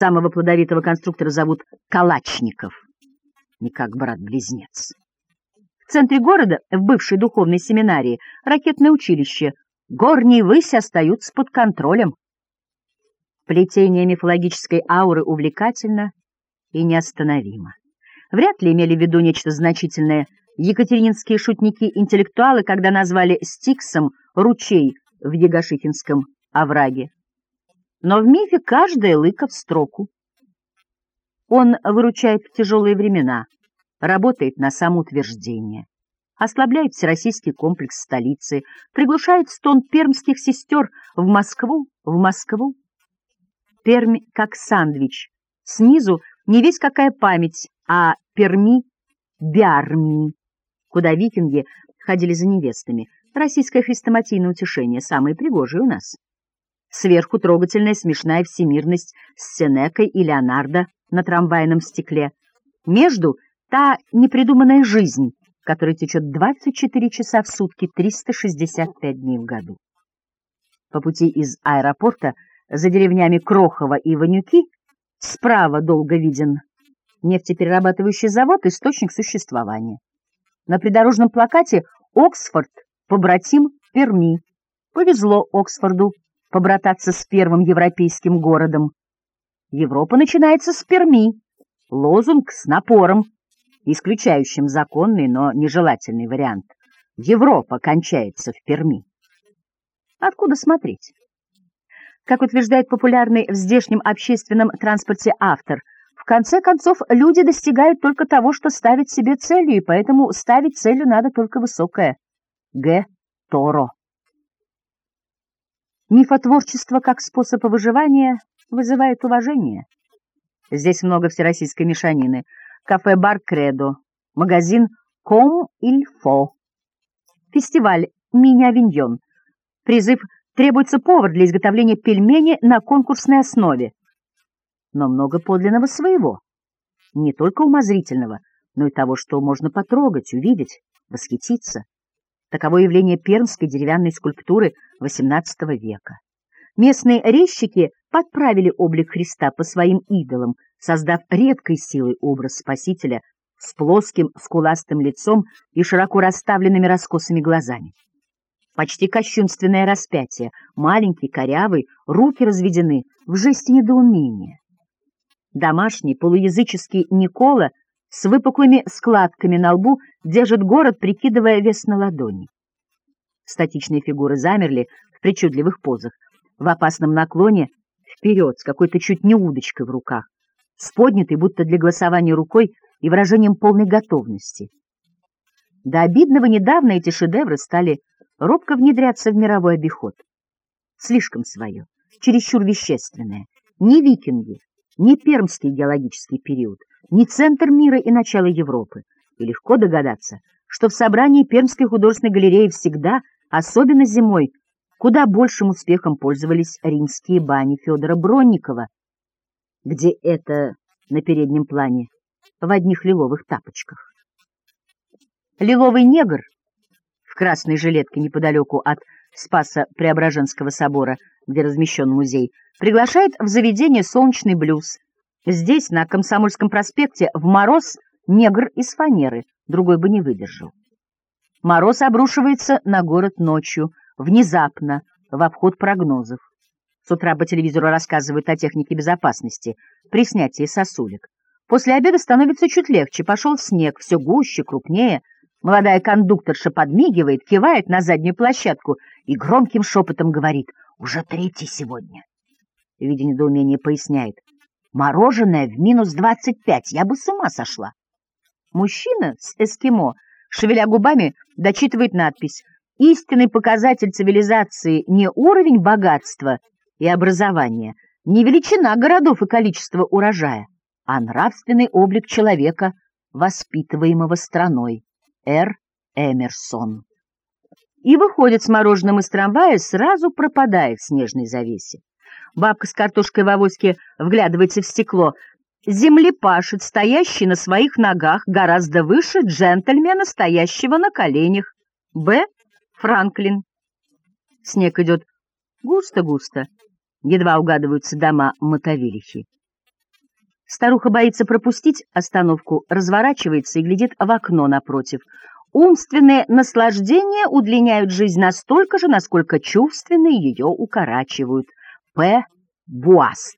Самого плодовитого конструктора зовут Калачников, не как брат-близнец. В центре города, в бывшей духовной семинарии, ракетное училище, горние выси остаются под контролем. Плетение мифологической ауры увлекательно и неостановимо. Вряд ли имели в виду нечто значительное екатерининские шутники-интеллектуалы, когда назвали Стиксом ручей в Егошихинском овраге. Но в мифе каждая лыка в строку. Он выручает в тяжелые времена, работает на самоутверждение, ослабляет всероссийский комплекс столицы, приглушает стон пермских сестер в Москву, в Москву. Пермь как сандвич. Снизу не весь какая память, а Перми — Биарми, куда викинги ходили за невестами. Российское хрестоматийное утешение, самое пригожее у нас. Сверху трогательная смешная всемирность с Сенекой и Леонардо на трамвайном стекле. Между — та непридуманная жизнь, которая течет 24 часа в сутки, 365 дней в году. По пути из аэропорта за деревнями Крохова и Ванюки справа долго виден нефтеперерабатывающий завод — источник существования. На придорожном плакате «Оксфорд, побратим Перми». Повезло Оксфорду побрататься с первым европейским городом. Европа начинается с Перми. Лозунг с напором, исключающим законный, но нежелательный вариант. Европа кончается в Перми. Откуда смотреть? Как утверждает популярный в здешнем общественном транспорте автор, в конце концов люди достигают только того, что ставят себе целью, и поэтому ставить целью надо только высокое. Г. Торо. Мифотворчество как способ выживания вызывает уважение. Здесь много всероссийской мешанины. Кафе-бар «Кредо», магазин «Ком иль Фо», фестиваль «Мини-авиньон», призыв «Требуется повар для изготовления пельмени на конкурсной основе». Но много подлинного своего, не только умозрительного, но и того, что можно потрогать, увидеть, восхититься. Таково явление пермской деревянной скульптуры XVIII века. Местные резчики подправили облик Христа по своим идолам, создав редкой силой образ Спасителя с плоским скуластым лицом и широко расставленными раскосыми глазами. Почти кощунственное распятие, маленький, корявый, руки разведены в жесте недоумения. Домашний полуязыческий Никола с выпуклыми складками на лбу держит город, прикидывая вес на ладони. Статичные фигуры замерли в причудливых позах, в опасном наклоне вперед с какой-то чуть не удочкой в руках, с поднятой, будто для голосования рукой и выражением полной готовности. До обидного недавно эти шедевры стали робко внедряться в мировой обиход. Слишком свое, чересчур вещественное. Не викинги, не пермский геологический период, не центр мира и начало Европы. И легко догадаться, что в собрании Пермской художественной галереи всегда, особенно зимой, куда большим успехом пользовались римские бани Федора Бронникова, где это на переднем плане в одних лиловых тапочках. Лиловый негр в красной жилетке неподалеку от Спаса Преображенского собора, где размещен музей, приглашает в заведение «Солнечный блюз», Здесь, на Комсомольском проспекте, в мороз негр из фанеры, другой бы не выдержал. Мороз обрушивается на город ночью, внезапно, в обход прогнозов. С утра по телевизору рассказывают о технике безопасности при снятии сосулек. После обеда становится чуть легче, пошел снег, все гуще, крупнее. Молодая кондукторша подмигивает, кивает на заднюю площадку и громким шепотом говорит «Уже третий сегодня». Видя недоумение, поясняет Мороженое в минус двадцать пять, я бы с ума сошла. Мужчина с эскимо, шевеля губами, дочитывает надпись «Истинный показатель цивилизации не уровень богатства и образования, не величина городов и количество урожая, а нравственный облик человека, воспитываемого страной». Р. Эмерсон. И выходит с мороженым из трамвая, сразу пропадая в снежной завесе. Бабка с картошкой в авоське вглядывается в стекло. Землепашец, стоящий на своих ногах, гораздо выше джентльмена, стоящего на коленях. Б. Франклин. Снег идет густо-густо. Едва угадываются дома мотовилихи. Старуха боится пропустить остановку, разворачивается и глядит в окно напротив. Умственные наслаждения удлиняют жизнь настолько же, насколько чувственные ее укорачивают. П. Буаст